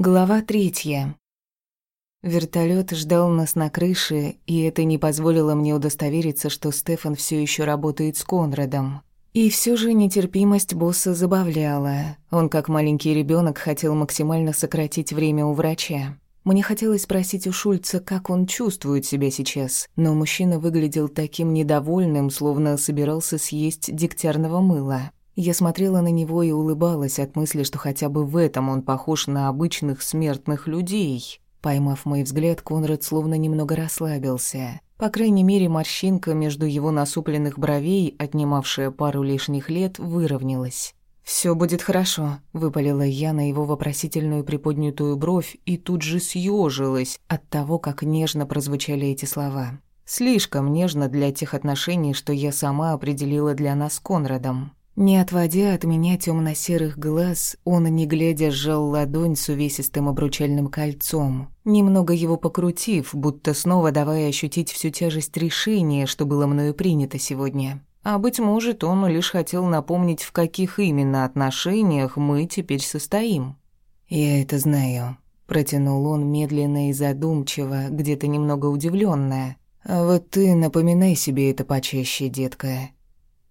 Глава третья. Вертолет ждал нас на крыше, и это не позволило мне удостовериться, что Стефан все еще работает с Конрадом. И все же нетерпимость босса забавляла. Он, как маленький ребенок, хотел максимально сократить время у врача. Мне хотелось спросить у Шульца, как он чувствует себя сейчас, но мужчина выглядел таким недовольным, словно собирался съесть дегтярного мыла. Я смотрела на него и улыбалась от мысли, что хотя бы в этом он похож на обычных смертных людей. Поймав мой взгляд, Конрад словно немного расслабился. По крайней мере, морщинка между его насупленных бровей, отнимавшая пару лишних лет, выровнялась. «Всё будет хорошо», — выпалила я на его вопросительную приподнятую бровь и тут же съежилась от того, как нежно прозвучали эти слова. Слишком нежно для тех отношений, что я сама определила для нас с Конрадом. Не отводя от меня темно-серых глаз, он, не глядя, сжал ладонь с увесистым обручальным кольцом, немного его покрутив, будто снова давая ощутить всю тяжесть решения, что было мною принято сегодня. А быть может, он лишь хотел напомнить, в каких именно отношениях мы теперь состоим. «Я это знаю», — протянул он медленно и задумчиво, где-то немного удивлённая. «А вот ты напоминай себе это почаще, детка.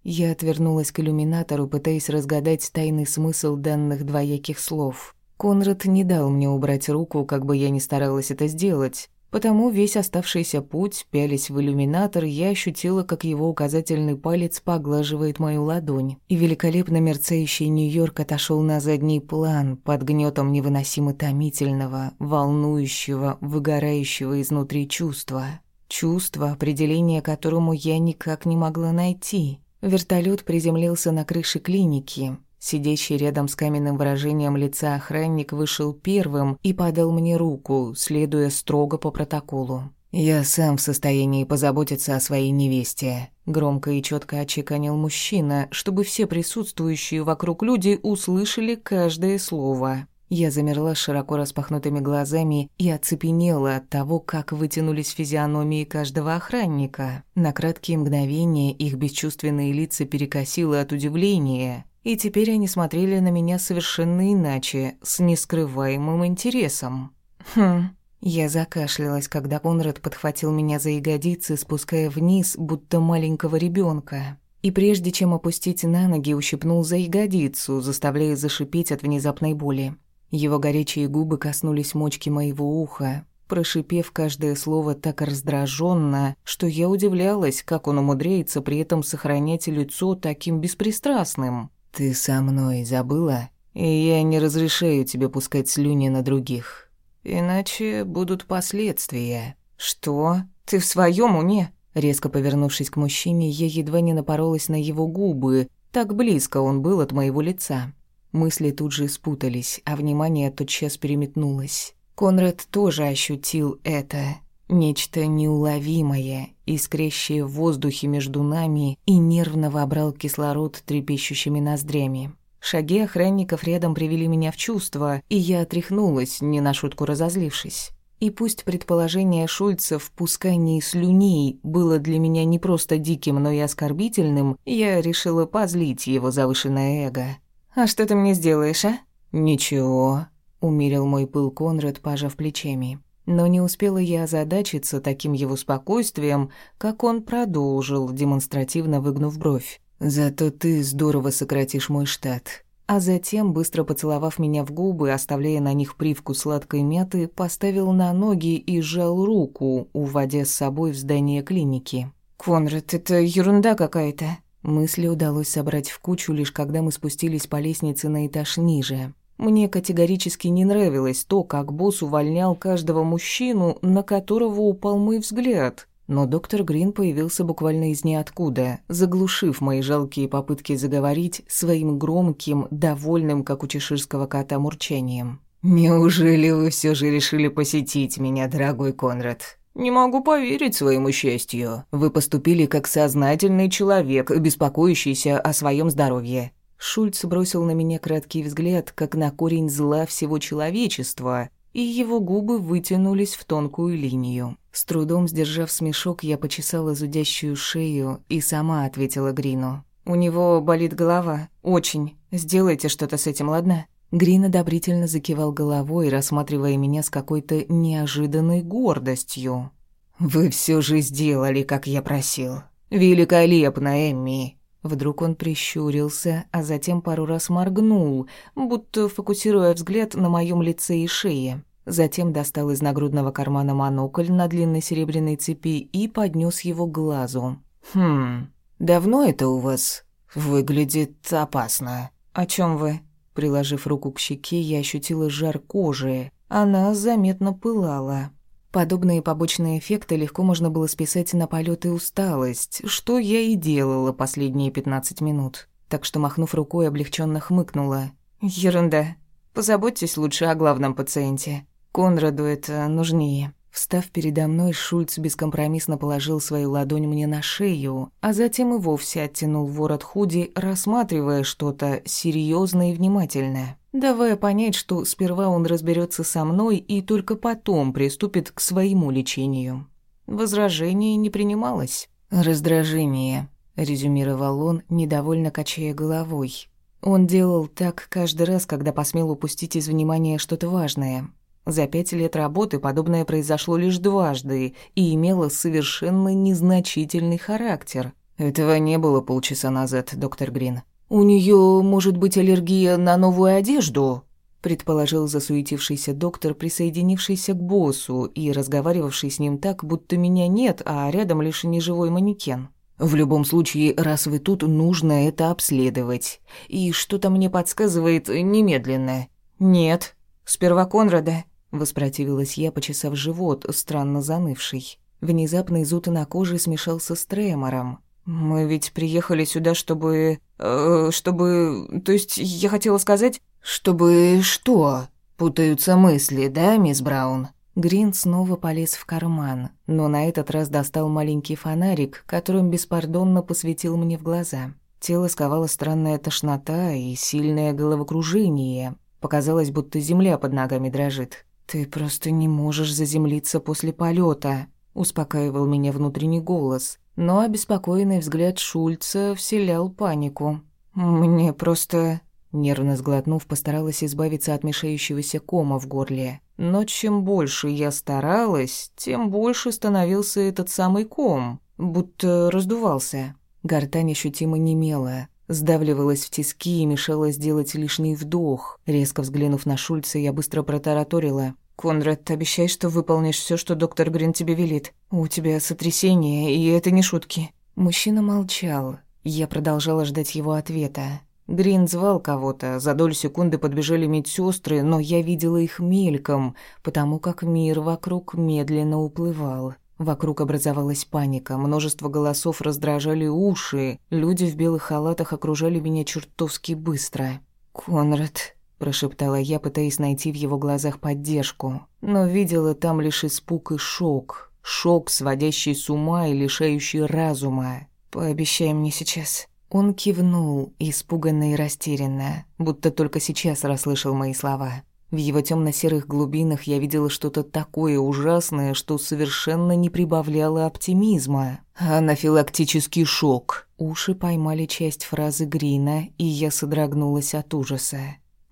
Я отвернулась к иллюминатору, пытаясь разгадать тайный смысл данных двояких слов. Конрад не дал мне убрать руку, как бы я ни старалась это сделать. Потому весь оставшийся путь, пялись в иллюминатор, я ощутила, как его указательный палец поглаживает мою ладонь. И великолепно мерцающий Нью-Йорк отошел на задний план под гнетом невыносимо томительного, волнующего, выгорающего изнутри чувства. Чувство, определение которому я никак не могла найти. Вертолет приземлился на крыше клиники. Сидящий рядом с каменным выражением лица охранник вышел первым и подал мне руку, следуя строго по протоколу. «Я сам в состоянии позаботиться о своей невесте», — громко и четко очеканил мужчина, чтобы все присутствующие вокруг люди услышали каждое слово. Я замерла с широко распахнутыми глазами и оцепенела от того, как вытянулись физиономии каждого охранника. На краткие мгновения их бесчувственные лица перекосило от удивления, и теперь они смотрели на меня совершенно иначе, с нескрываемым интересом. Хм... Я закашлялась, когда Конрад подхватил меня за ягодицы, спуская вниз, будто маленького ребенка. И прежде чем опустить на ноги, ущипнул за ягодицу, заставляя зашипеть от внезапной боли. Его горячие губы коснулись мочки моего уха, прошипев каждое слово так раздраженно, что я удивлялась, как он умудряется при этом сохранять лицо таким беспристрастным. «Ты со мной забыла? И я не разрешаю тебе пускать слюни на других. Иначе будут последствия». «Что? Ты в своем уме?» Резко повернувшись к мужчине, я едва не напоролась на его губы, так близко он был от моего лица. Мысли тут же спутались, а внимание тотчас переметнулось. Конрад тоже ощутил это. Нечто неуловимое, искрящее в воздухе между нами, и нервно вобрал кислород трепещущими ноздрями. Шаги охранников рядом привели меня в чувство, и я отряхнулась, не на шутку разозлившись. И пусть предположение Шульца в пускании слюней было для меня не просто диким, но и оскорбительным, я решила позлить его завышенное эго. «А что ты мне сделаешь, а?» «Ничего», — умерил мой пыл Конрад, пожав плечами. Но не успела я озадачиться таким его спокойствием, как он продолжил, демонстративно выгнув бровь. «Зато ты здорово сократишь мой штат». А затем, быстро поцеловав меня в губы, оставляя на них привкус сладкой мяты, поставил на ноги и сжал руку, уводя с собой в здание клиники. «Конрад, это ерунда какая-то», Мысли удалось собрать в кучу, лишь когда мы спустились по лестнице на этаж ниже. Мне категорически не нравилось то, как босс увольнял каждого мужчину, на которого упал мой взгляд. Но доктор Грин появился буквально из ниоткуда, заглушив мои жалкие попытки заговорить своим громким, довольным, как у чеширского кота, мурчанием. «Неужели вы все же решили посетить меня, дорогой Конрад?» «Не могу поверить своему счастью. Вы поступили как сознательный человек, беспокоящийся о своем здоровье». Шульц бросил на меня краткий взгляд, как на корень зла всего человечества, и его губы вытянулись в тонкую линию. С трудом сдержав смешок, я почесала зудящую шею и сама ответила Грину. «У него болит голова. Очень. Сделайте что-то с этим, ладно?» Грин одобрительно закивал головой, рассматривая меня с какой-то неожиданной гордостью. «Вы все же сделали, как я просил. Великолепно, Эмми!» Вдруг он прищурился, а затем пару раз моргнул, будто фокусируя взгляд на моем лице и шее. Затем достал из нагрудного кармана монокль на длинной серебряной цепи и поднес его к глазу. «Хм, давно это у вас? Выглядит опасно». «О чем вы?» Приложив руку к щеке, я ощутила жар кожи. Она заметно пылала. Подобные побочные эффекты легко можно было списать на полет и усталость, что я и делала последние 15 минут. Так что, махнув рукой, облегченно хмыкнула. «Ерунда. Позаботьтесь лучше о главном пациенте. Конраду это нужнее». Встав передо мной, Шульц бескомпромиссно положил свою ладонь мне на шею, а затем и вовсе оттянул ворот худи, рассматривая что-то серьезное и внимательное, давая понять, что сперва он разберется со мной и только потом приступит к своему лечению. Возражение не принималось. «Раздражение», — резюмировал он, недовольно качая головой. Он делал так каждый раз, когда посмел упустить из внимания что-то важное. За пять лет работы подобное произошло лишь дважды и имело совершенно незначительный характер. Этого не было полчаса назад, доктор Грин. «У нее может быть аллергия на новую одежду?» предположил засуетившийся доктор, присоединившийся к боссу и разговаривавший с ним так, будто меня нет, а рядом лишь неживой манекен. «В любом случае, раз вы тут, нужно это обследовать. И что-то мне подсказывает немедленно». «Нет. Сперва Конрада. Воспротивилась я, почесав живот, странно занывший. Внезапный зуд на коже смешался с тремором. «Мы ведь приехали сюда, чтобы... Э, чтобы... То есть, я хотела сказать...» «Чтобы что?» «Путаются мысли, да, мисс Браун?» Грин снова полез в карман, но на этот раз достал маленький фонарик, которым беспардонно посветил мне в глаза. Тело сковало странная тошнота и сильное головокружение. Показалось, будто земля под ногами дрожит. «Ты просто не можешь заземлиться после полета, успокаивал меня внутренний голос, но обеспокоенный взгляд Шульца вселял панику. «Мне просто...» Нервно сглотнув, постаралась избавиться от мешающегося кома в горле. Но чем больше я старалась, тем больше становился этот самый ком, будто раздувался. Гортань ощутимо немела, сдавливалась в тиски и мешала сделать лишний вдох. Резко взглянув на Шульца, я быстро протараторила. «Конрад, обещай, что выполнишь все, что доктор Грин тебе велит. У тебя сотрясение, и это не шутки». Мужчина молчал. Я продолжала ждать его ответа. Грин звал кого-то, за долю секунды подбежали медсестры, но я видела их мельком, потому как мир вокруг медленно уплывал. Вокруг образовалась паника, множество голосов раздражали уши, люди в белых халатах окружали меня чертовски быстро. «Конрад», – прошептала я, пытаясь найти в его глазах поддержку, но видела там лишь испуг и шок. Шок, сводящий с ума и лишающий разума. «Пообещай мне сейчас». Он кивнул, испуганно и растерянно, будто только сейчас расслышал мои слова. В его темно-серых глубинах я видела что-то такое ужасное, что совершенно не прибавляло оптимизма. Анафилактический шок. Уши поймали часть фразы Грина, и я содрогнулась от ужаса.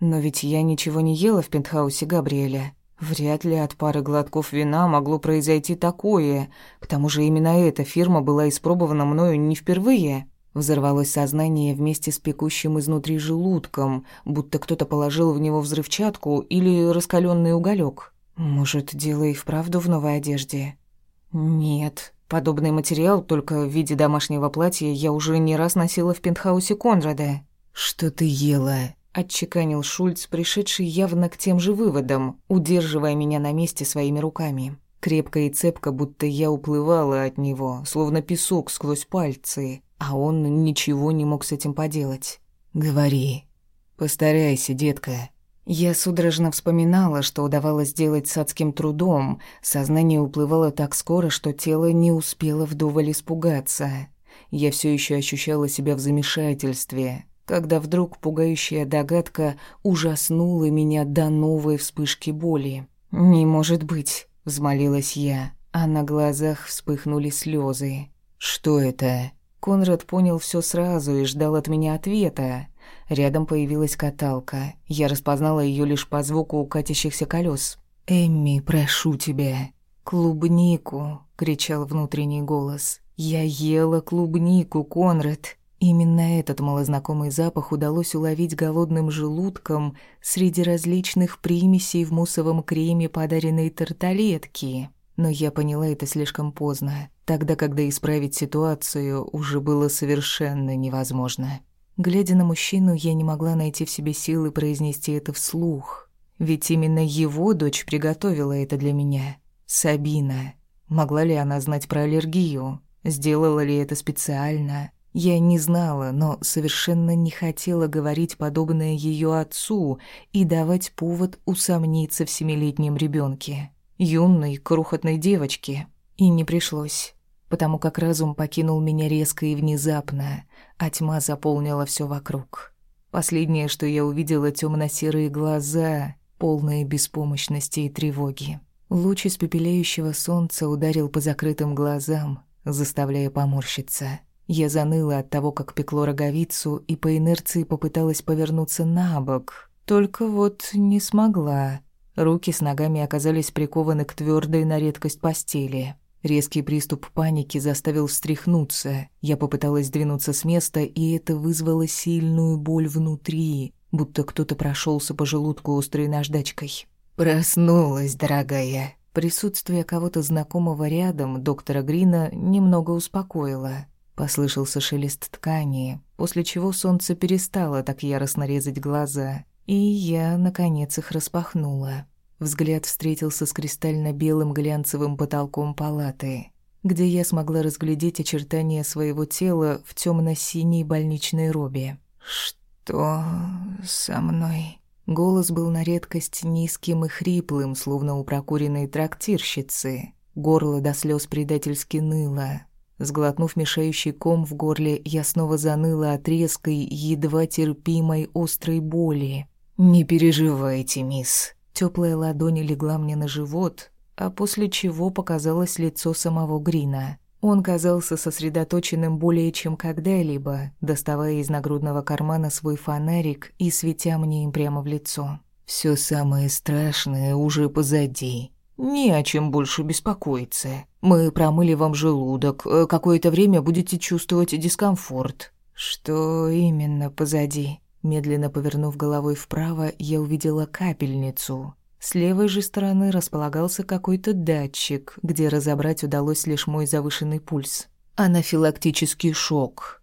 Но ведь я ничего не ела в пентхаусе Габриэля. Вряд ли от пары глотков вина могло произойти такое. К тому же именно эта фирма была испробована мною не впервые. Взорвалось сознание вместе с пекущим изнутри желудком, будто кто-то положил в него взрывчатку или раскаленный уголек. Может, дело и вправду в новой одежде? Нет, подобный материал, только в виде домашнего платья, я уже не раз носила в пентхаусе Конрада. «Что ты ела?» – отчеканил Шульц, пришедший явно к тем же выводам, удерживая меня на месте своими руками. Крепко и цепко, будто я уплывала от него, словно песок сквозь пальцы а он ничего не мог с этим поделать. «Говори. Постарайся, детка». Я судорожно вспоминала, что удавалось сделать с адским трудом. Сознание уплывало так скоро, что тело не успело вдоволь испугаться. Я все еще ощущала себя в замешательстве, когда вдруг пугающая догадка ужаснула меня до новой вспышки боли. «Не может быть», — взмолилась я, а на глазах вспыхнули слезы. «Что это?» Конрад понял все сразу и ждал от меня ответа. Рядом появилась каталка. Я распознала ее лишь по звуку катящихся колес. «Эмми, прошу тебя». «Клубнику!» — кричал внутренний голос. «Я ела клубнику, Конрад!» Именно этот малознакомый запах удалось уловить голодным желудком среди различных примесей в муссовом креме подаренной тарталетки. Но я поняла это слишком поздно, тогда, когда исправить ситуацию уже было совершенно невозможно. Глядя на мужчину, я не могла найти в себе силы произнести это вслух. Ведь именно его дочь приготовила это для меня. Сабина. Могла ли она знать про аллергию? Сделала ли это специально? Я не знала, но совершенно не хотела говорить подобное ее отцу и давать повод усомниться в семилетнем ребенке юной, крохотной девочки. И не пришлось, потому как разум покинул меня резко и внезапно, а тьма заполнила все вокруг. Последнее, что я увидела, темно-серые глаза, полные беспомощности и тревоги. Луч испепеляющего солнца ударил по закрытым глазам, заставляя поморщиться. Я заныла от того, как пекло роговицу, и по инерции попыталась повернуться на бок. Только вот не смогла. Руки с ногами оказались прикованы к твердой на редкость постели. Резкий приступ паники заставил встряхнуться. Я попыталась двинуться с места, и это вызвало сильную боль внутри, будто кто-то прошелся по желудку острой наждачкой. «Проснулась, дорогая». Присутствие кого-то знакомого рядом, доктора Грина, немного успокоило. Послышался шелест ткани, после чего солнце перестало так яростно резать глаза. И я, наконец, их распахнула. Взгляд встретился с кристально-белым глянцевым потолком палаты, где я смогла разглядеть очертания своего тела в темно-синей больничной робе. «Что со мной?» Голос был на редкость низким и хриплым, словно у прокуренной трактирщицы. Горло до слез предательски ныло. Сглотнув мешающий ком в горле, я снова заныла от резкой, едва терпимой острой боли. «Не переживайте, мисс». Теплая ладонь легла мне на живот, а после чего показалось лицо самого Грина. Он казался сосредоточенным более чем когда-либо, доставая из нагрудного кармана свой фонарик и светя мне им прямо в лицо. «Всё самое страшное уже позади. Не о чем больше беспокоиться. Мы промыли вам желудок, э, какое-то время будете чувствовать дискомфорт». «Что именно позади?» Медленно повернув головой вправо, я увидела капельницу. С левой же стороны располагался какой-то датчик, где разобрать удалось лишь мой завышенный пульс. Анафилактический шок.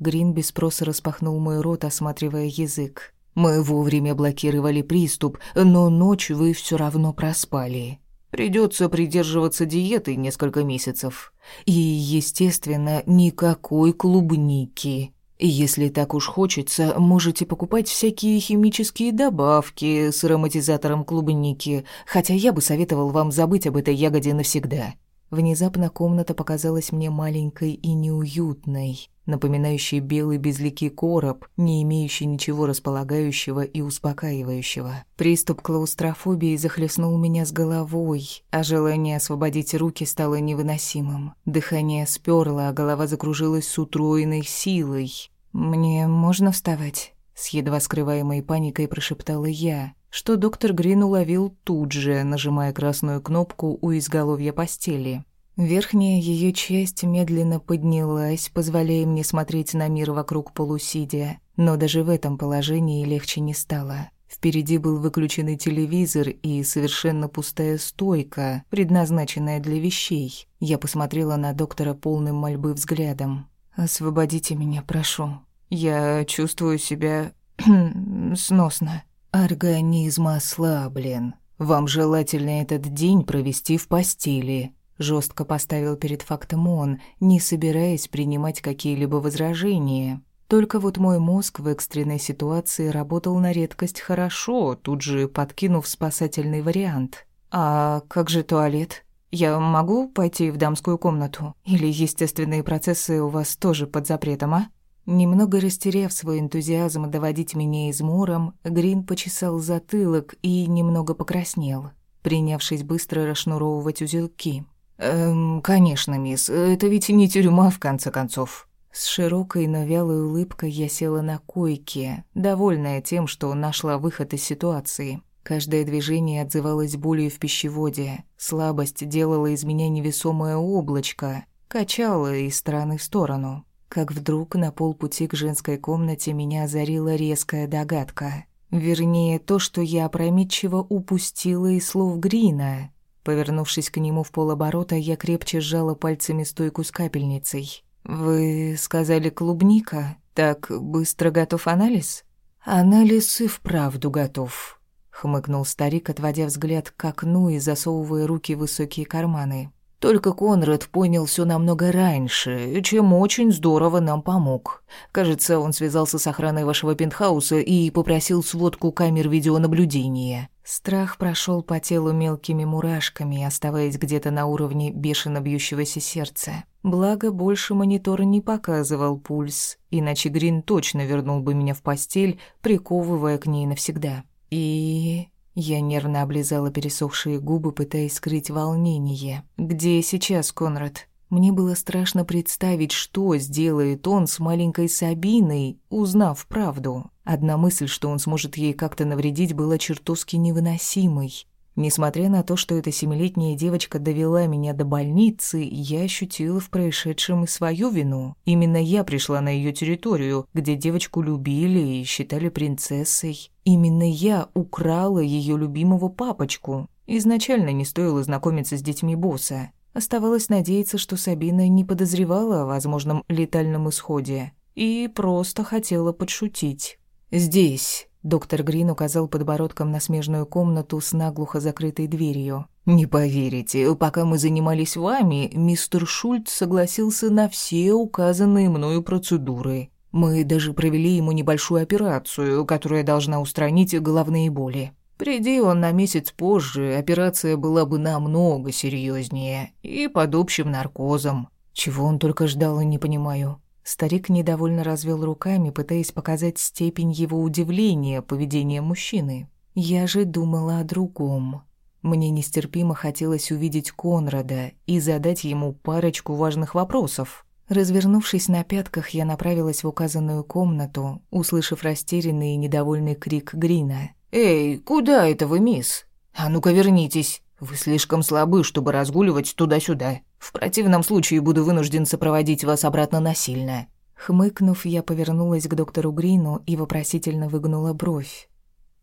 Грин без спроса распахнул мой рот, осматривая язык. «Мы вовремя блокировали приступ, но ночь вы все равно проспали. Придется придерживаться диеты несколько месяцев. И, естественно, никакой клубники. И если так уж хочется, можете покупать всякие химические добавки с ароматизатором клубники, хотя я бы советовал вам забыть об этой ягоде навсегда. Внезапно комната показалась мне маленькой и неуютной, напоминающей белый безликий короб, не имеющий ничего располагающего и успокаивающего. Приступ клаустрофобии захлестнул меня с головой, а желание освободить руки стало невыносимым. Дыхание сперло, а голова закружилась с утроенной силой. «Мне можно вставать?» С едва скрываемой паникой прошептала я, что доктор Грин уловил тут же, нажимая красную кнопку у изголовья постели. Верхняя ее часть медленно поднялась, позволяя мне смотреть на мир вокруг полусидя, но даже в этом положении легче не стало. Впереди был выключенный телевизор и совершенно пустая стойка, предназначенная для вещей. Я посмотрела на доктора полным мольбы взглядом. «Освободите меня, прошу. Я чувствую себя... сносно». «Организм ослаблен. Вам желательно этот день провести в постели», — жестко поставил перед фактом он, не собираясь принимать какие-либо возражения. Только вот мой мозг в экстренной ситуации работал на редкость хорошо, тут же подкинув спасательный вариант. «А как же туалет? Я могу пойти в дамскую комнату? Или естественные процессы у вас тоже под запретом, а?» Немного растеряв свой энтузиазм доводить меня измором, Грин почесал затылок и немного покраснел, принявшись быстро расшнуровывать узелки. «Эм, конечно, мисс, это ведь не тюрьма, в конце концов». С широкой, но вялой улыбкой я села на койке, довольная тем, что нашла выход из ситуации. Каждое движение отзывалось болью в пищеводе. Слабость делала из меня невесомое облачко, качала из стороны в сторону. Как вдруг на полпути к женской комнате меня озарила резкая догадка. Вернее, то, что я опрометчиво упустила из слов Грина. Повернувшись к нему в полоборота, я крепче сжала пальцами стойку с капельницей. «Вы сказали клубника? Так быстро готов анализ?» «Анализ и вправду готов», — хмыкнул старик, отводя взгляд к окну и засовывая руки в высокие карманы. Только Конрад понял все намного раньше, чем очень здорово нам помог. Кажется, он связался с охраной вашего пентхауса и попросил сводку камер видеонаблюдения. Страх прошел по телу мелкими мурашками, оставаясь где-то на уровне бешено бьющегося сердца. Благо, больше монитор не показывал пульс, иначе Грин точно вернул бы меня в постель, приковывая к ней навсегда. И я нервно облизала пересохшие губы, пытаясь скрыть волнение. «Где сейчас Конрад?» Мне было страшно представить, что сделает он с маленькой Сабиной, узнав правду. Одна мысль, что он сможет ей как-то навредить, была чертовски невыносимой. Несмотря на то, что эта семилетняя девочка довела меня до больницы, я ощутила в происшедшем и свою вину. Именно я пришла на ее территорию, где девочку любили и считали принцессой. Именно я украла ее любимого папочку. Изначально не стоило знакомиться с детьми босса. Оставалось надеяться, что Сабина не подозревала о возможном летальном исходе и просто хотела подшутить. «Здесь», Доктор Грин указал подбородком на смежную комнату с наглухо закрытой дверью. «Не поверите, пока мы занимались вами, мистер Шульц согласился на все указанные мною процедуры. Мы даже провели ему небольшую операцию, которая должна устранить головные боли. Приди он на месяц позже, операция была бы намного серьезнее и под общим наркозом. Чего он только ждал, не понимаю». Старик недовольно развел руками, пытаясь показать степень его удивления поведением мужчины. Я же думала о другом. Мне нестерпимо хотелось увидеть Конрада и задать ему парочку важных вопросов. Развернувшись на пятках, я направилась в указанную комнату, услышав растерянный и недовольный крик Грина. «Эй, куда это вы, мисс? А ну-ка вернитесь!» Вы слишком слабы, чтобы разгуливать туда-сюда. В противном случае буду вынужден сопроводить вас обратно насильно». Хмыкнув, я повернулась к доктору Грину и вопросительно выгнула бровь.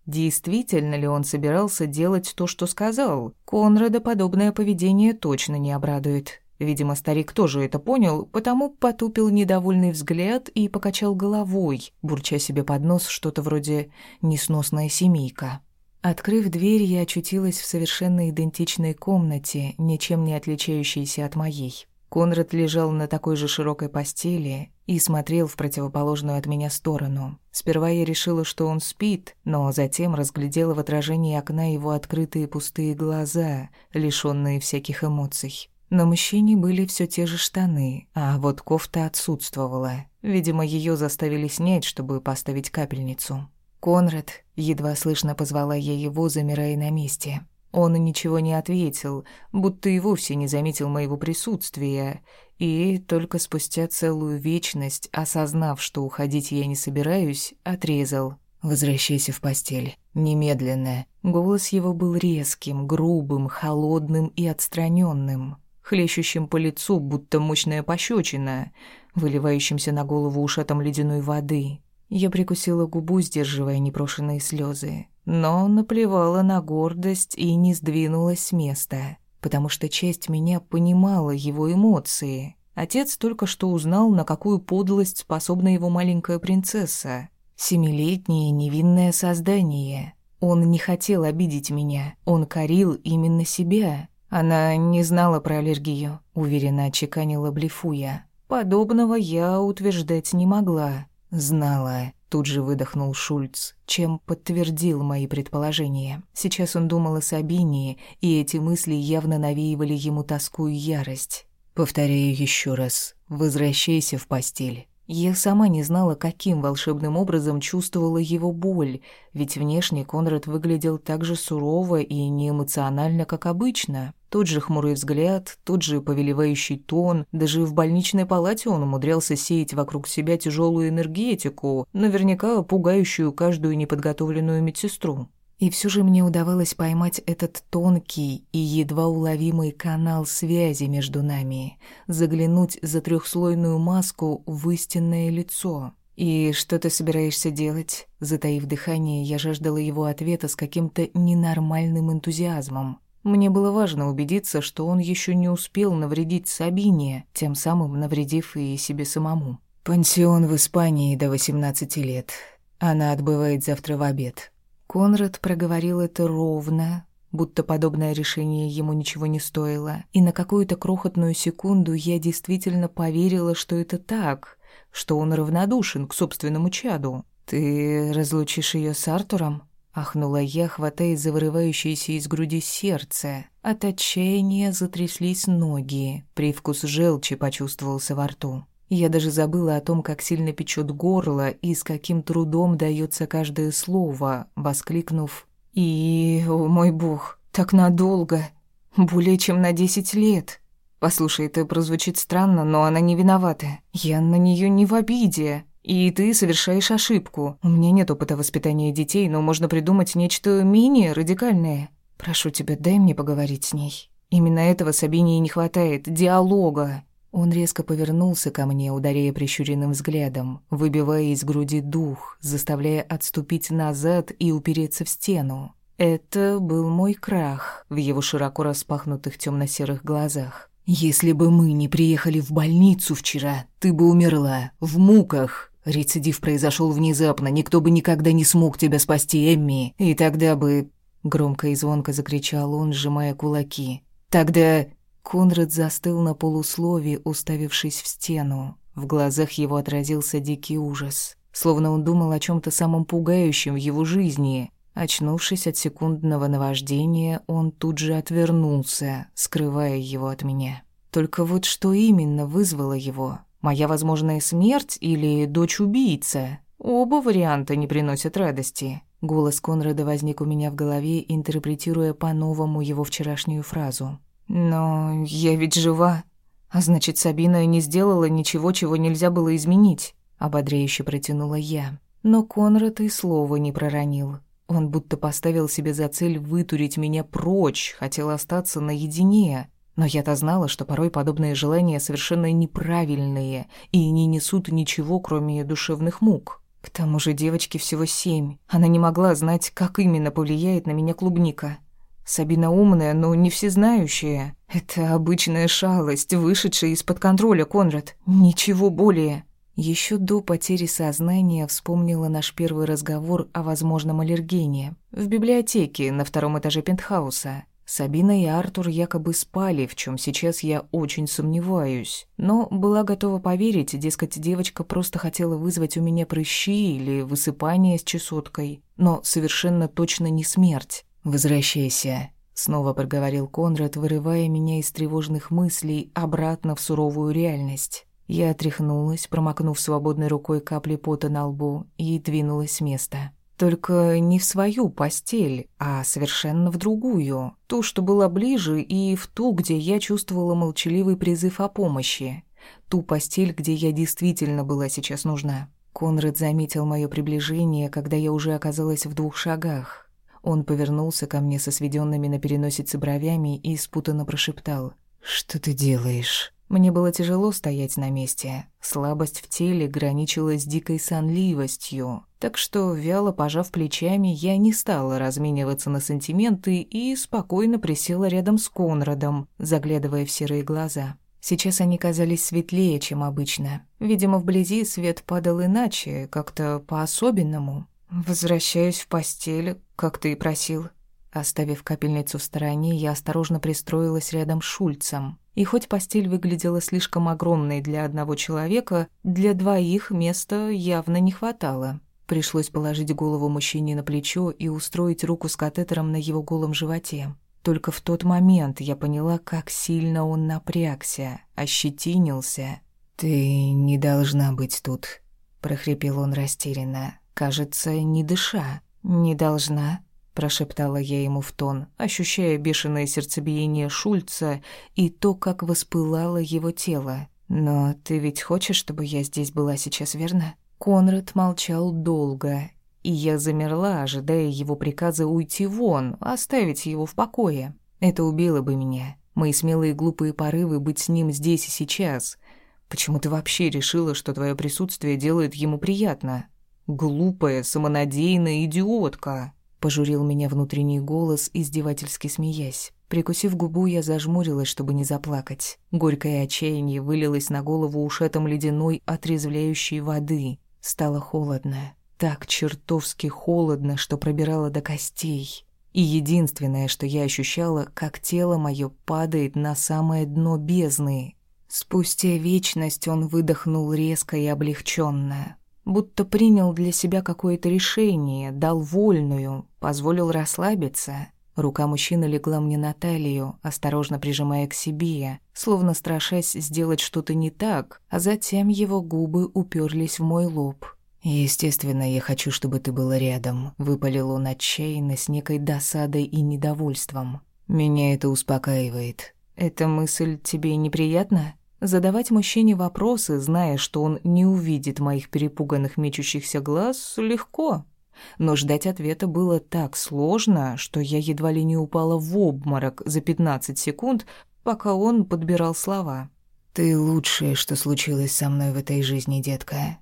Действительно ли он собирался делать то, что сказал? Конрада подобное поведение точно не обрадует. Видимо, старик тоже это понял, потому потупил недовольный взгляд и покачал головой, бурча себе под нос что-то вроде «несносная семейка». Открыв дверь, я очутилась в совершенно идентичной комнате, ничем не отличающейся от моей. Конрад лежал на такой же широкой постели и смотрел в противоположную от меня сторону. Сперва я решила, что он спит, но затем разглядела в отражении окна его открытые пустые глаза, лишённые всяких эмоций. На мужчине были все те же штаны, а вот кофта отсутствовала. Видимо, ее заставили снять, чтобы поставить капельницу. «Конрад», — едва слышно позвала я его, замирая на месте. Он ничего не ответил, будто и вовсе не заметил моего присутствия, и только спустя целую вечность, осознав, что уходить я не собираюсь, отрезал. «Возвращайся в постель. Немедленно». Голос его был резким, грубым, холодным и отстраненным, хлещущим по лицу, будто мощная пощечина, выливающимся на голову ушатом ледяной воды. Я прикусила губу, сдерживая непрошенные слезы, но наплевала на гордость и не сдвинулась с места, потому что часть меня понимала его эмоции. Отец только что узнал, на какую подлость способна его маленькая принцесса. Семилетнее невинное создание. Он не хотел обидеть меня, он корил именно себя. Она не знала про аллергию, уверенно отчеканила блефуя. Подобного я утверждать не могла. «Знала», — тут же выдохнул Шульц, чем подтвердил мои предположения. Сейчас он думал о Сабине, и эти мысли явно навеивали ему тоску и ярость. «Повторяю еще раз. Возвращайся в постель». Я сама не знала, каким волшебным образом чувствовала его боль, ведь внешне Конрад выглядел так же сурово и неэмоционально, как обычно. Тот же хмурый взгляд, тот же повелевающий тон. Даже в больничной палате он умудрялся сеять вокруг себя тяжелую энергетику, наверняка пугающую каждую неподготовленную медсестру. И все же мне удавалось поймать этот тонкий и едва уловимый канал связи между нами, заглянуть за трехслойную маску в истинное лицо. «И что ты собираешься делать?» Затаив дыхание, я жаждала его ответа с каким-то ненормальным энтузиазмом. Мне было важно убедиться, что он еще не успел навредить Сабине, тем самым навредив и себе самому. «Пансион в Испании до 18 лет. Она отбывает завтра в обед». Конрад проговорил это ровно, будто подобное решение ему ничего не стоило. И на какую-то крохотную секунду я действительно поверила, что это так, что он равнодушен к собственному чаду. «Ты разлучишь ее с Артуром?» Ахнула я, хватаясь за вырывающееся из груди сердце. От отчаяния затряслись ноги. Привкус желчи почувствовался во рту. Я даже забыла о том, как сильно печет горло и с каким трудом дается каждое слово, воскликнув «И, о мой бог, так надолго! Более чем на десять лет!» «Послушай, это прозвучит странно, но она не виновата. Я на нее не в обиде. И ты совершаешь ошибку. У меня нет опыта воспитания детей, но можно придумать нечто менее радикальное. Прошу тебя, дай мне поговорить с ней. Именно этого Сабине и не хватает, диалога. Он резко повернулся ко мне, ударяя прищуренным взглядом, выбивая из груди дух, заставляя отступить назад и упереться в стену. Это был мой крах в его широко распахнутых темно-серых глазах. «Если бы мы не приехали в больницу вчера, ты бы умерла, в муках, Рецидив произошел внезапно, никто бы никогда не смог тебя спасти, Эмми. И тогда бы...» Громко и звонко закричал он, сжимая кулаки. «Тогда...» Конрад застыл на полуслове, уставившись в стену. В глазах его отразился дикий ужас. Словно он думал о чем то самом пугающем в его жизни. Очнувшись от секундного наваждения, он тут же отвернулся, скрывая его от меня. Только вот что именно вызвало его? Моя возможная смерть или дочь-убийца? Оба варианта не приносят радости. Голос Конрада возник у меня в голове, интерпретируя по-новому его вчерашнюю фразу. «Но я ведь жива. А значит, Сабина не сделала ничего, чего нельзя было изменить», — ободряюще протянула я. Но Конрад и слова не проронил. Он будто поставил себе за цель вытурить меня прочь, хотел остаться наедине. Но я-то знала, что порой подобные желания совершенно неправильные и не несут ничего, кроме душевных мук. К тому же девочке всего семь. Она не могла знать, как именно повлияет на меня клубника. Сабина умная, но не всезнающая. Это обычная шалость, вышедшая из-под контроля, Конрад. Ничего более. Еще до потери сознания вспомнила наш первый разговор о возможном аллергене. В библиотеке на втором этаже пентхауса. Сабина и Артур якобы спали, в чем сейчас я очень сомневаюсь. Но была готова поверить, дескать, девочка просто хотела вызвать у меня прыщи или высыпание с чесоткой. Но совершенно точно не смерть. «Возвращайся», — снова проговорил Конрад, вырывая меня из тревожных мыслей обратно в суровую реальность. Я отряхнулась, промокнув свободной рукой капли пота на лбу, и двинулась с места. Только не в свою постель, а совершенно в другую. Ту, что была ближе, и в ту, где я чувствовала молчаливый призыв о помощи. Ту постель, где я действительно была сейчас нужна. Конрад заметил мое приближение, когда я уже оказалась в двух шагах. Он повернулся ко мне со сведенными на переносице бровями и спутанно прошептал. «Что ты делаешь?» Мне было тяжело стоять на месте. Слабость в теле граничила с дикой сонливостью. Так что, вяло пожав плечами, я не стала размениваться на сантименты и спокойно присела рядом с Конрадом, заглядывая в серые глаза. Сейчас они казались светлее, чем обычно. Видимо, вблизи свет падал иначе, как-то по-особенному. «Возвращаюсь в постель, как ты и просил». Оставив капельницу в стороне, я осторожно пристроилась рядом с Шульцем. И хоть постель выглядела слишком огромной для одного человека, для двоих места явно не хватало. Пришлось положить голову мужчине на плечо и устроить руку с катетером на его голом животе. Только в тот момент я поняла, как сильно он напрягся, ощетинился. «Ты не должна быть тут», — прохрипел он растерянно. Кажется, не дыша. «Не должна». прошептала я ему в тон, ощущая бешеное сердцебиение Шульца и то, как воспылало его тело. «Но ты ведь хочешь, чтобы я здесь была сейчас, верно?» Конрад молчал долго, и я замерла, ожидая его приказа уйти вон, оставить его в покое. Это убило бы меня. Мои смелые глупые порывы быть с ним здесь и сейчас. Почему ты вообще решила, что твое присутствие делает ему приятно? Глупая, самонадеянная идиотка. Пожурил меня внутренний голос, издевательски смеясь. Прикусив губу, я зажмурилась, чтобы не заплакать. Горькое отчаяние вылилось на голову ушатом ледяной, отрезвляющей воды. Стало холодно. Так чертовски холодно, что пробирало до костей. И единственное, что я ощущала, как тело мое падает на самое дно бездны. Спустя вечность он выдохнул резко и облегченно, будто принял для себя какое-то решение, дал вольную, позволил расслабиться. Рука мужчины легла мне на талию, осторожно прижимая к себе, словно страшась сделать что-то не так, а затем его губы уперлись в мой лоб. «Естественно, я хочу, чтобы ты была рядом», — выпалил он отчаянно с некой досадой и недовольством. «Меня это успокаивает». «Эта мысль тебе неприятна?» Задавать мужчине вопросы, зная, что он не увидит моих перепуганных мечущихся глаз, легко. Но ждать ответа было так сложно, что я едва ли не упала в обморок за 15 секунд, пока он подбирал слова. «Ты лучшее, что случилось со мной в этой жизни, детка.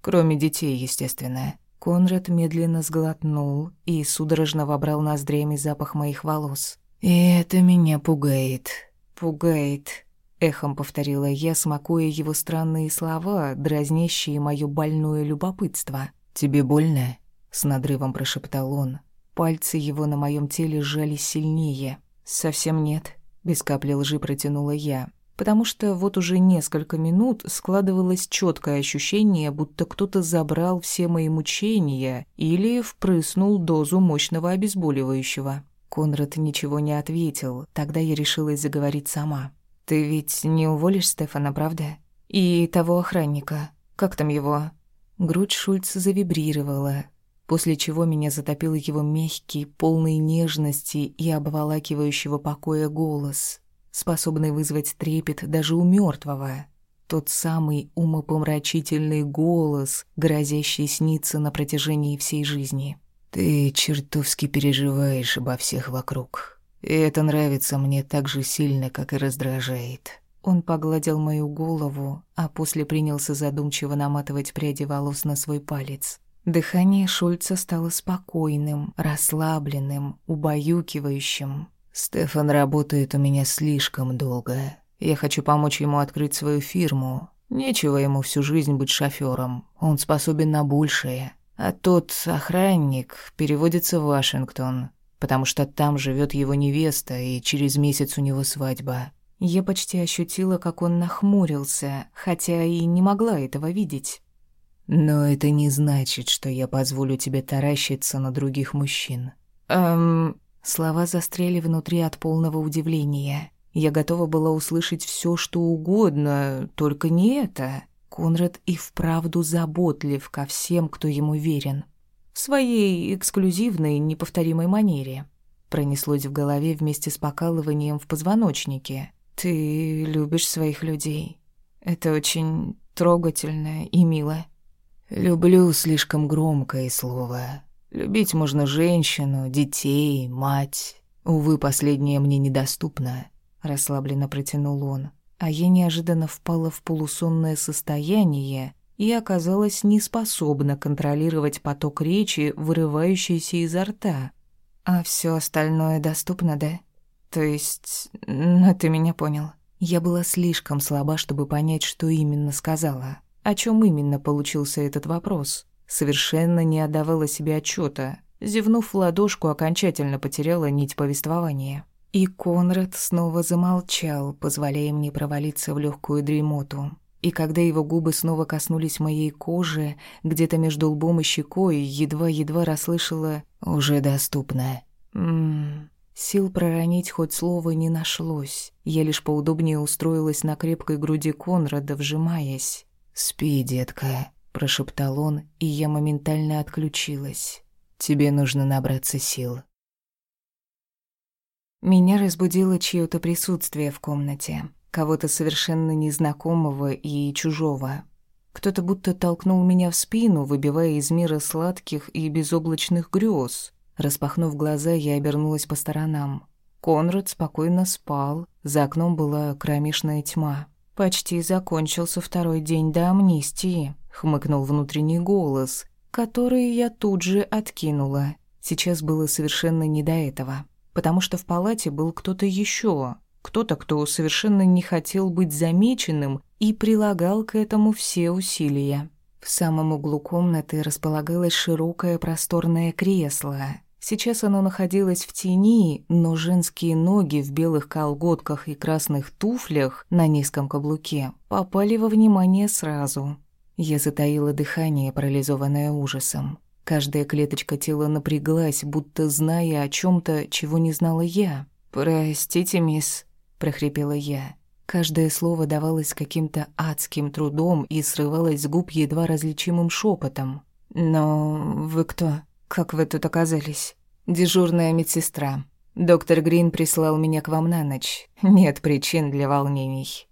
Кроме детей, естественно. Конрад медленно сглотнул и судорожно вобрал ноздрями запах моих волос. «И это меня пугает». «Пугает», — эхом повторила я, смакуя его странные слова, дразнящие моё больное любопытство. «Тебе больно?» — с надрывом прошептал он. Пальцы его на моем теле сжались сильнее. «Совсем нет», — без капли лжи протянула я потому что вот уже несколько минут складывалось четкое ощущение, будто кто-то забрал все мои мучения или впрыснул дозу мощного обезболивающего. Конрад ничего не ответил, тогда я решилась заговорить сама. «Ты ведь не уволишь Стефана, правда? И того охранника. Как там его?» Грудь Шульца завибрировала, после чего меня затопил его мягкий, полный нежности и обволакивающего покоя голос способный вызвать трепет даже у мертвого. Тот самый умопомрачительный голос, грозящий сниться на протяжении всей жизни. «Ты чертовски переживаешь обо всех вокруг. И это нравится мне так же сильно, как и раздражает». Он погладил мою голову, а после принялся задумчиво наматывать пряди волос на свой палец. Дыхание Шульца стало спокойным, расслабленным, убаюкивающим. Стефан работает у меня слишком долго. Я хочу помочь ему открыть свою фирму. Нечего ему всю жизнь быть шофёром. Он способен на большее. А тот охранник переводится в Вашингтон, потому что там живет его невеста, и через месяц у него свадьба. Я почти ощутила, как он нахмурился, хотя и не могла этого видеть. Но это не значит, что я позволю тебе таращиться на других мужчин. Эм, Слова застряли внутри от полного удивления. Я готова была услышать все, что угодно, только не это. Конрад и вправду заботлив ко всем, кто ему верен. В своей эксклюзивной, неповторимой манере. Пронеслось в голове вместе с покалыванием в позвоночнике. «Ты любишь своих людей. Это очень трогательно и мило». «Люблю» — слишком громкое слово. Любить можно женщину, детей, мать. Увы, последнее мне недоступно, расслабленно протянул он. А я неожиданно впала в полусонное состояние и оказалась неспособна контролировать поток речи, вырывающийся изо рта. А все остальное доступно, да? То есть, ну ты меня понял. Я была слишком слаба, чтобы понять, что именно сказала. О чем именно получился этот вопрос? совершенно не отдавала себе отчета. Зевнув в ладошку, окончательно потеряла нить повествования. И Конрад снова замолчал, позволяя мне провалиться в легкую дремоту. И когда его губы снова коснулись моей кожи, где-то между лбом и щекой, едва-едва расслышала «уже доступно». Ммм... Сил проронить хоть слово не нашлось. Я лишь поудобнее устроилась на крепкой груди Конрада, вжимаясь. «Спи, детка», прошептал он, и я моментально отключилась. Тебе нужно набраться сил. Меня разбудило чьё-то присутствие в комнате, кого-то совершенно незнакомого и чужого. Кто-то будто толкнул меня в спину, выбивая из мира сладких и безоблачных грез. Распахнув глаза, я обернулась по сторонам. Конрад спокойно спал, за окном была кромешная тьма. «Почти закончился второй день до амнистии», — хмыкнул внутренний голос, который я тут же откинула. Сейчас было совершенно не до этого, потому что в палате был кто-то еще, кто-то, кто совершенно не хотел быть замеченным и прилагал к этому все усилия. В самом углу комнаты располагалось широкое просторное кресло. Сейчас оно находилось в тени, но женские ноги в белых колготках и красных туфлях на низком каблуке попали во внимание сразу. Я затаила дыхание, парализованное ужасом. Каждая клеточка тела напряглась, будто зная о чем то чего не знала я. «Простите, мисс», — прохрипела я. Каждое слово давалось каким-то адским трудом и срывалось с губ едва различимым шепотом. «Но вы кто? Как вы тут оказались?» «Дежурная медсестра. Доктор Грин прислал меня к вам на ночь. Нет причин для волнений»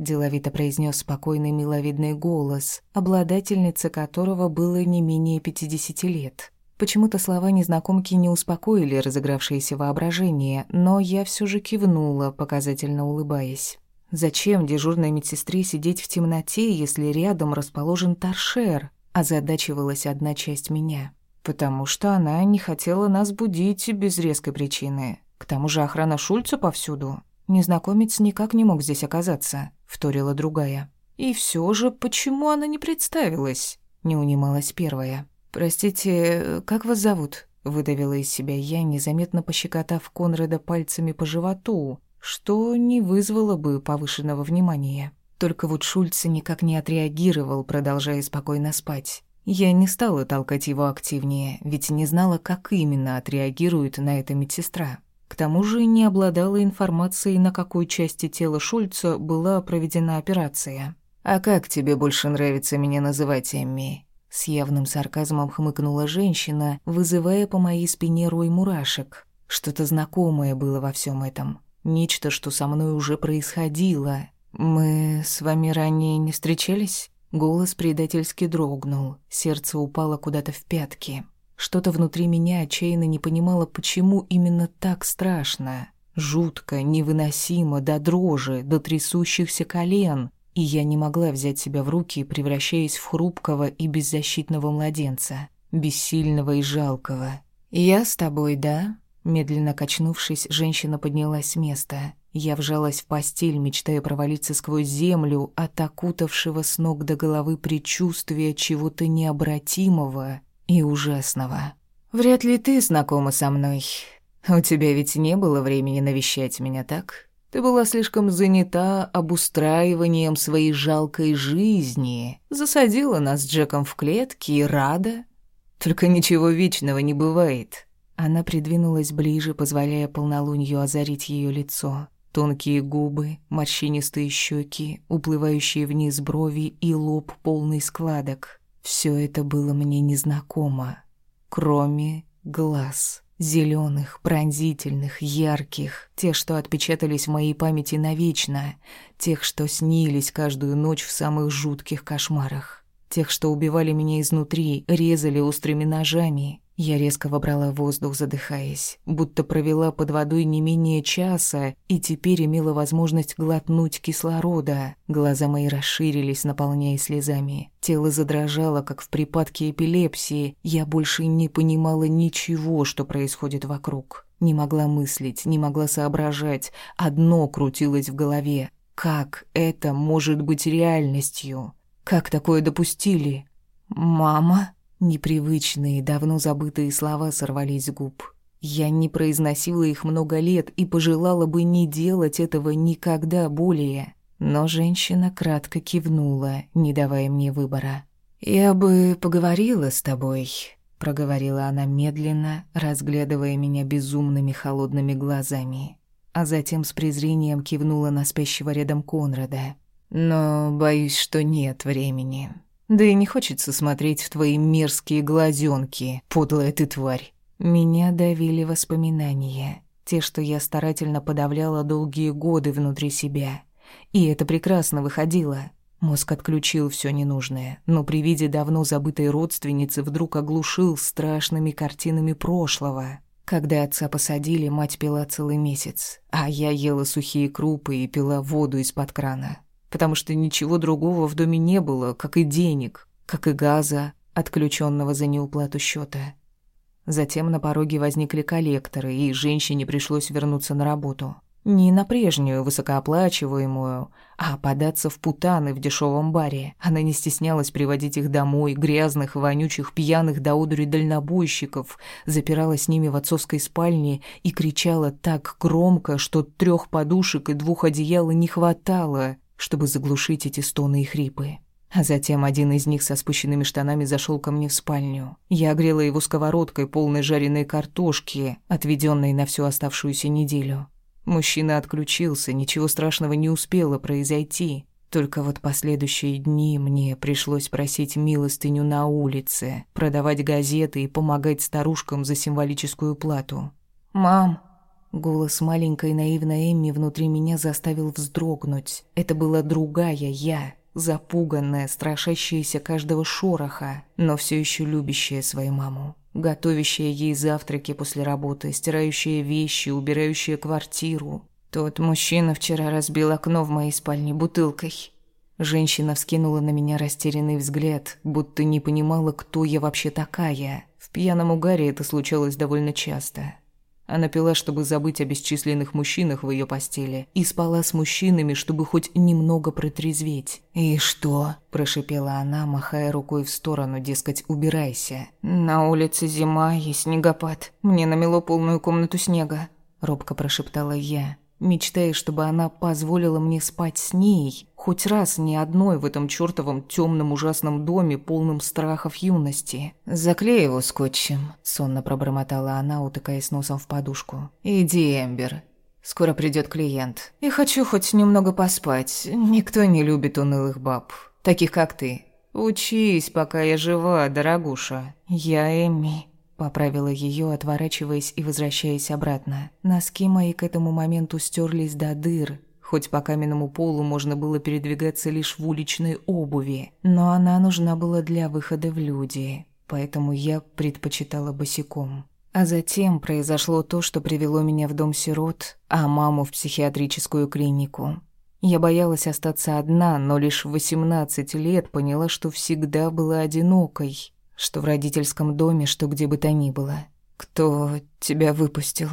деловито произнес спокойный миловидный голос, обладательница которого было не менее пятидесяти лет. Почему-то слова незнакомки не успокоили разыгравшееся воображение, но я все же кивнула, показательно улыбаясь. Зачем дежурной медсестре сидеть в темноте, если рядом расположен торшер? Озадачивалась одна часть меня. Потому что она не хотела нас будить без резкой причины. К тому же охрана Шульца повсюду. Незнакомец никак не мог здесь оказаться, вторила другая. И все же, почему она не представилась? Не унималась первая. Простите, как вас зовут? выдавила из себя я, незаметно пощекотав Конрада пальцами по животу, что не вызвало бы повышенного внимания. Только вот Шульц никак не отреагировал, продолжая спокойно спать. Я не стала толкать его активнее, ведь не знала, как именно отреагирует на это медсестра. К тому же не обладала информацией, на какой части тела Шульца была проведена операция. «А как тебе больше нравится меня называть, Эмми?» С явным сарказмом хмыкнула женщина, вызывая по моей спине рой мурашек. Что-то знакомое было во всем этом. Нечто, что со мной уже происходило. «Мы с вами ранее не встречались?» Голос предательски дрогнул, сердце упало куда-то в пятки. Что-то внутри меня отчаянно не понимало, почему именно так страшно. Жутко, невыносимо, до дрожи, до трясущихся колен. И я не могла взять себя в руки, превращаясь в хрупкого и беззащитного младенца, бессильного и жалкого. «Я с тобой, да?» Медленно качнувшись, женщина поднялась с места. Я вжалась в постель, мечтая провалиться сквозь землю от окутавшего с ног до головы предчувствия чего-то необратимого и ужасного. «Вряд ли ты знакома со мной. У тебя ведь не было времени навещать меня, так? Ты была слишком занята обустраиванием своей жалкой жизни, засадила нас с Джеком в клетки и рада. Только ничего вечного не бывает». Она придвинулась ближе, позволяя полнолунью озарить ее лицо. Тонкие губы, морщинистые щеки, уплывающие вниз брови и лоб полный складок. Все это было мне незнакомо, кроме глаз. Зеленых, пронзительных, ярких, тех, что отпечатались в моей памяти навечно, тех, что снились каждую ночь в самых жутких кошмарах, тех, что убивали меня изнутри, резали острыми ножами, я резко вобрала воздух, задыхаясь, будто провела под водой не менее часа и теперь имела возможность глотнуть кислорода. Глаза мои расширились, наполняя слезами. Тело задрожало, как в припадке эпилепсии. Я больше не понимала ничего, что происходит вокруг. Не могла мыслить, не могла соображать. Одно крутилось в голове. Как это может быть реальностью? Как такое допустили? «Мама?» Непривычные, давно забытые слова сорвались с губ. Я не произносила их много лет и пожелала бы не делать этого никогда более. Но женщина кратко кивнула, не давая мне выбора. «Я бы поговорила с тобой», — проговорила она медленно, разглядывая меня безумными холодными глазами. А затем с презрением кивнула на спящего рядом Конрада. «Но боюсь, что нет времени. Да и не хочется смотреть в твои мерзкие глазенки, подлая ты тварь. Меня давили воспоминания. те, что я старательно подавляла долгие годы внутри себя. И это прекрасно выходило. Мозг отключил все ненужное, но при виде давно забытой родственницы вдруг оглушил страшными картинами прошлого. Когда отца посадили, мать пила целый месяц, а я ела сухие крупы и пила воду из-под крана. Потому что ничего другого в доме не было, как и денег, как и газа, отключенного за неуплату счета. Затем на пороге возникли коллекторы, и женщине пришлось вернуться на работу. Не на прежнюю, высокооплачиваемую, а податься в путаны в дешевом баре. Она не стеснялась приводить их домой, грязных, вонючих, пьяных до одури дальнобойщиков, запирала с ними в отцовской спальне и кричала так громко, что трех подушек и двух одеял не хватало, чтобы заглушить эти стоны и хрипы. А затем один из них со спущенными штанами зашел ко мне в спальню. Я огрела его сковородкой, полной жареной картошки, отведенной на всю оставшуюся неделю. Мужчина отключился, ничего страшного не успело произойти. Только вот последующие дни мне пришлось просить милостыню на улице, продавать газеты и помогать старушкам за символическую плату. «Мам!» Голос маленькой наивной Эмми внутри меня заставил вздрогнуть. Это была другая я, запуганная, страшащаяся каждого шороха, но все еще любящая свою маму готовящая ей завтраки после работы, стирающая вещи, убирающая квартиру. Тот мужчина вчера разбил окно в моей спальне бутылкой. Женщина вскинула на меня растерянный взгляд, будто не понимала, кто я вообще такая. В пьяном угаре это случалось довольно часто. Она пила, чтобы забыть о бесчисленных мужчинах в ее постели, и спала с мужчинами, чтобы хоть немного протрезветь. «И что?» – прошипела она, махая рукой в сторону, дескать, убирайся. «На улице зима и снегопад. Мне намело полную комнату снега», – робко прошептала я мечтая, чтобы она позволила мне спать с ней, хоть раз не одной в этом чёртовом тёмном ужасном доме, полном страхов юности. «Заклей его скотчем», — сонно пробормотала она, утыкаясь носом в подушку. «Иди, Эмбер, Скоро придёт клиент. И хочу хоть немного поспать. Никто не любит унылых баб. Таких, как ты. Учись, пока я жива, дорогуша. Я Эми. Поправила ее, отворачиваясь и возвращаясь обратно. Носки мои к этому моменту стерлись до дыр, хоть по каменному полу можно было передвигаться лишь в уличной обуви, но она нужна была для выхода в люди, поэтому я предпочитала босиком. А затем произошло то, что привело меня в дом сирот, а маму в психиатрическую клинику. Я боялась остаться одна, но лишь в 18 лет поняла, что всегда была одинокой что в родительском доме, что где бы то ни было. Кто тебя выпустил?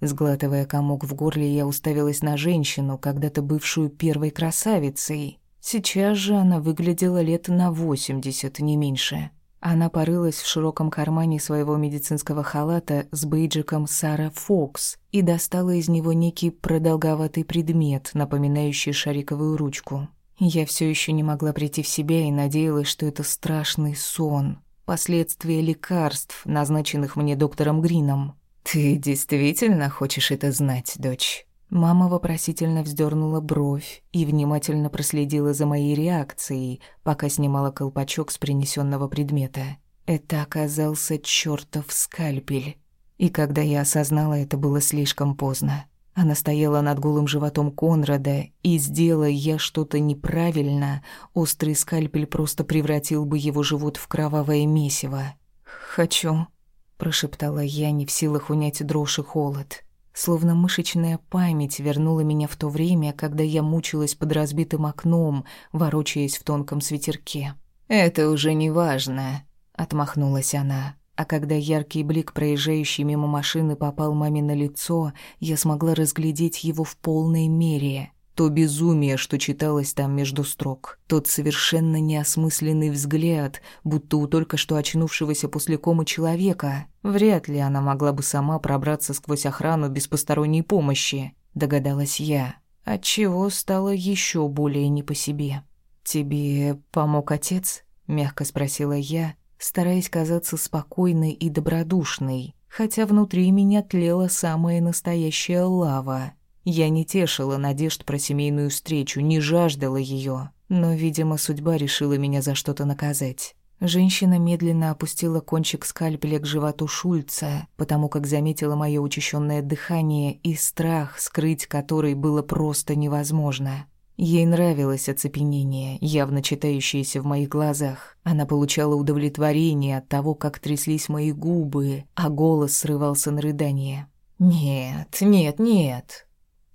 Сглатывая комок в горле, я уставилась на женщину, когда-то бывшую первой красавицей. Сейчас же она выглядела лет на восемьдесят, не меньше. Она порылась в широком кармане своего медицинского халата с бейджиком «Сара Фокс» и достала из него некий продолговатый предмет, напоминающий шариковую ручку. Я все еще не могла прийти в себя и надеялась, что это страшный сон. Последствия лекарств, назначенных мне доктором Грином. «Ты действительно хочешь это знать, дочь?» Мама вопросительно вздернула бровь и внимательно проследила за моей реакцией, пока снимала колпачок с принесенного предмета. Это оказался чертов скальпель. И когда я осознала, это было слишком поздно. Она стояла над голым животом Конрада, и, сделая я что-то неправильно, острый скальпель просто превратил бы его живот в кровавое месиво. «Хочу», — прошептала я, не в силах унять дрожь и холод. Словно мышечная память вернула меня в то время, когда я мучилась под разбитым окном, ворочаясь в тонком свитерке. «Это уже не важно», — отмахнулась она. А когда яркий блик, проезжающий мимо машины, попал маме на лицо, я смогла разглядеть его в полной мере. То безумие, что читалось там между строк, тот совершенно неосмысленный взгляд, будто у только что очнувшегося после комы человека. Вряд ли она могла бы сама пробраться сквозь охрану без посторонней помощи, догадалась я, отчего стало еще более не по себе. «Тебе помог отец?» — мягко спросила я, стараясь казаться спокойной и добродушной, хотя внутри меня тлела самая настоящая лава. Я не тешила надежд про семейную встречу, не жаждала ее, но, видимо, судьба решила меня за что-то наказать. Женщина медленно опустила кончик скальпеля к животу Шульца, потому как заметила мое учащенное дыхание и страх, скрыть который было просто невозможно. Ей нравилось оцепенение, явно читающееся в моих глазах. Она получала удовлетворение от того, как тряслись мои губы, а голос срывался на рыдание. «Нет, нет, нет.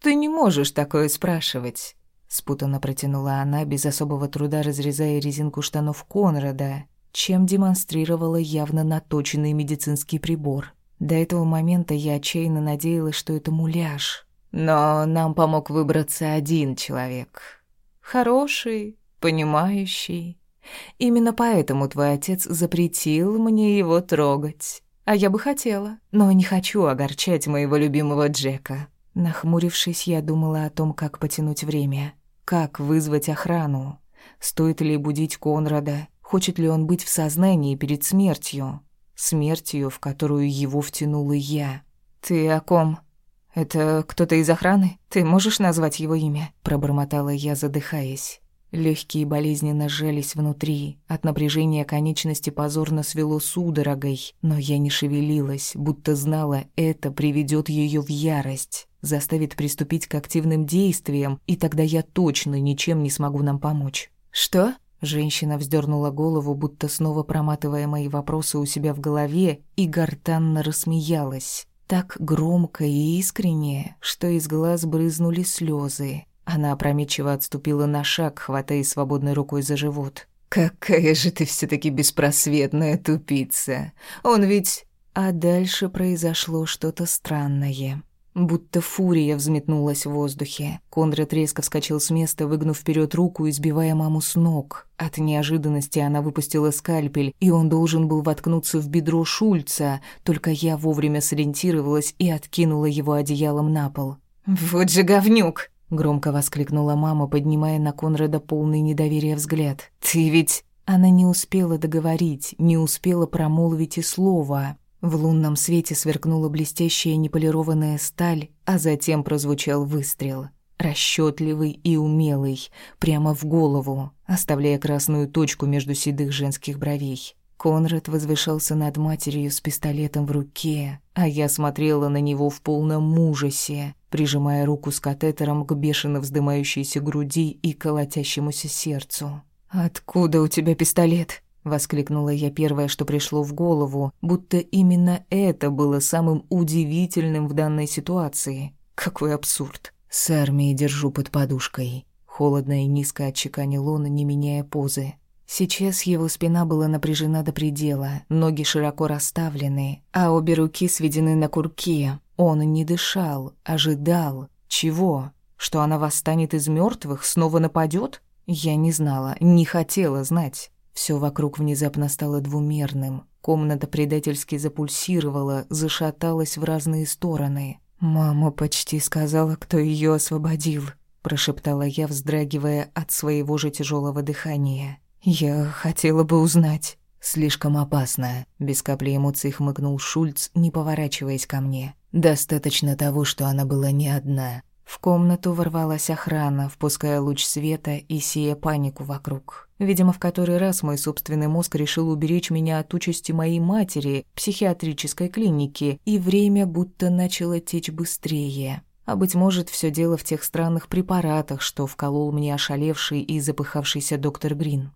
Ты не можешь такое спрашивать», — спутанно протянула она, без особого труда разрезая резинку штанов Конрада, чем демонстрировала явно наточенный медицинский прибор. До этого момента я отчаянно надеялась, что это муляж. Но нам помог выбраться один человек. Хороший, понимающий. Именно поэтому твой отец запретил мне его трогать. А я бы хотела, но не хочу огорчать моего любимого Джека. Нахмурившись, я думала о том, как потянуть время. Как вызвать охрану? Стоит ли будить Конрада? Хочет ли он быть в сознании перед смертью? Смертью, в которую его втянула я. «Ты о ком? Это кто-то из охраны? Ты можешь назвать его имя?» Пробормотала я, задыхаясь. Легкие болезненно сжались внутри, от напряжения конечности позорно свело судорогой, но я не шевелилась, будто знала, это приведет ее в ярость, заставит приступить к активным действиям, и тогда я точно ничем не смогу нам помочь. «Что?» Женщина вздернула голову, будто снова проматывая мои вопросы у себя в голове, и гортанно рассмеялась. Так громко и искренне, что из глаз брызнули слезы. Она опрометчиво отступила на шаг, хватая свободной рукой за живот. «Какая же ты все таки беспросветная тупица! Он ведь...» А дальше произошло что-то странное. Будто фурия взметнулась в воздухе. Конрад резко вскочил с места, выгнув вперед руку и сбивая маму с ног. От неожиданности она выпустила скальпель, и он должен был воткнуться в бедро Шульца, только я вовремя сориентировалась и откинула его одеялом на пол. «Вот же говнюк!» — громко воскликнула мама, поднимая на Конрада полный недоверия взгляд. «Ты ведь...» Она не успела договорить, не успела промолвить и слова. В лунном свете сверкнула блестящая неполированная сталь, а затем прозвучал выстрел. Расчетливый и умелый, прямо в голову, оставляя красную точку между седых женских бровей. Конрад возвышался над матерью с пистолетом в руке, а я смотрела на него в полном ужасе, прижимая руку с катетером к бешено вздымающейся груди и колотящемуся сердцу. «Откуда у тебя пистолет?» Воскликнула я первое, что пришло в голову, будто именно это было самым удивительным в данной ситуации. Какой абсурд. С армией держу под подушкой. Холодно и низко отчеканил он, не меняя позы. Сейчас его спина была напряжена до предела, ноги широко расставлены, а обе руки сведены на курки. Он не дышал, ожидал. Чего? Что она восстанет из мертвых, снова нападет? Я не знала, не хотела знать. Все вокруг внезапно стало двумерным. Комната предательски запульсировала, зашаталась в разные стороны. «Мама почти сказала, кто ее освободил», — прошептала я, вздрагивая от своего же тяжелого дыхания. «Я хотела бы узнать». «Слишком опасно», — без капли эмоций хмыкнул Шульц, не поворачиваясь ко мне. «Достаточно того, что она была не одна». В комнату ворвалась охрана, впуская луч света и сея панику вокруг. Видимо, в который раз мой собственный мозг решил уберечь меня от участи моей матери психиатрической клинике, и время будто начало течь быстрее. А быть может, все дело в тех странных препаратах, что вколол мне ошалевший и запыхавшийся доктор Грин.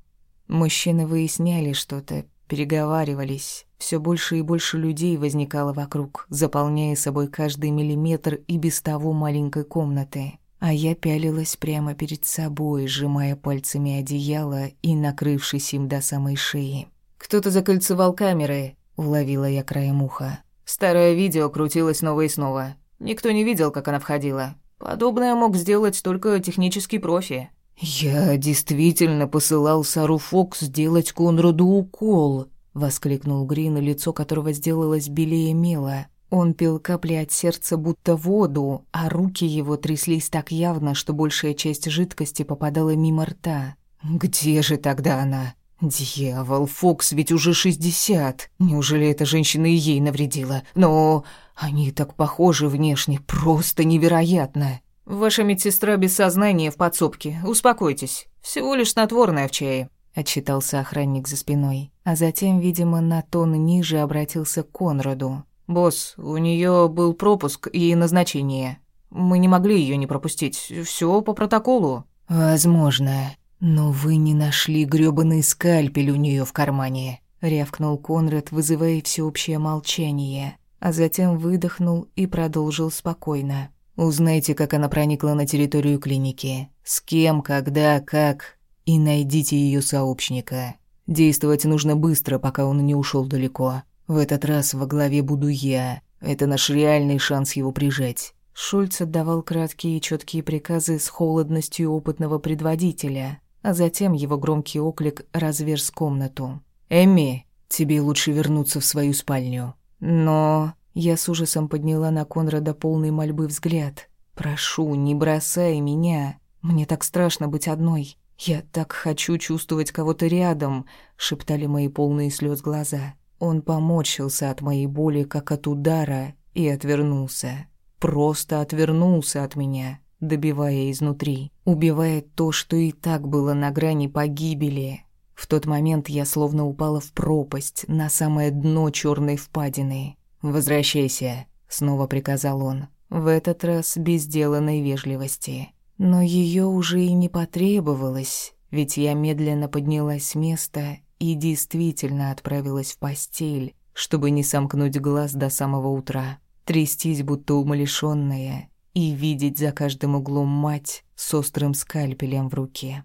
Мужчины выясняли что-то, переговаривались. Все больше и больше людей возникало вокруг, заполняя собой каждый миллиметр и без того маленькой комнаты а я пялилась прямо перед собой, сжимая пальцами одеяло и накрывшись им до самой шеи. «Кто-то закольцевал камеры», — уловила я краем уха. «Старое видео крутилось снова и снова. Никто не видел, как она входила. Подобное мог сделать только технический профи». «Я действительно посылал Сару Фокс сделать Конраду укол», — воскликнул Грин, лицо которого сделалось белее мела. Он пил капли от сердца будто воду, а руки его тряслись так явно, что большая часть жидкости попадала мимо рта. «Где же тогда она?» «Дьявол, Фокс ведь уже шестьдесят. Неужели эта женщина и ей навредила? Но они так похожи внешне, просто невероятно». «Ваша медсестра без сознания в подсобке. Успокойтесь. Всего лишь снотворное в чае», — отчитался охранник за спиной. а затем, видимо, на тон ниже обратился к Конраду. «Босс, у нее был пропуск и назначение. Мы не могли ее не пропустить. Все по протоколу». «Возможно. Но вы не нашли грёбаный скальпель у нее в кармане», — рявкнул Конрад, вызывая всеобщее молчание, а затем выдохнул и продолжил спокойно. «Узнайте, как она проникла на территорию клиники. С кем, когда, как. И найдите ее сообщника. Действовать нужно быстро, пока он не ушел далеко. В этот раз во главе буду я. Это наш реальный шанс его прижать. Шульц отдавал краткие и четкие приказы с холодностью опытного предводителя, а затем его громкий оклик разверз комнату. «Эмми, тебе лучше вернуться в свою спальню». «Но...» Я с ужасом подняла на Конрада полный мольбы взгляд. «Прошу, не бросай меня. Мне так страшно быть одной. Я так хочу чувствовать кого-то рядом», — шептали мои полные слез глаза. Он поморщился от моей боли, как от удара, и отвернулся просто отвернулся от меня, добивая изнутри, убивая то, что и так было на грани погибели. В тот момент я словно упала в пропасть, на самое дно черной впадины. «Возвращайся», — снова приказал он, в этот раз без деланной вежливости. Но ее уже и не потребовалось, ведь я медленно поднялась с места и действительно отправилась в постель, чтобы не сомкнуть глаз до самого утра трястись, будто умалишённая, и видеть за каждым углом мать с острым скальпелем в руке.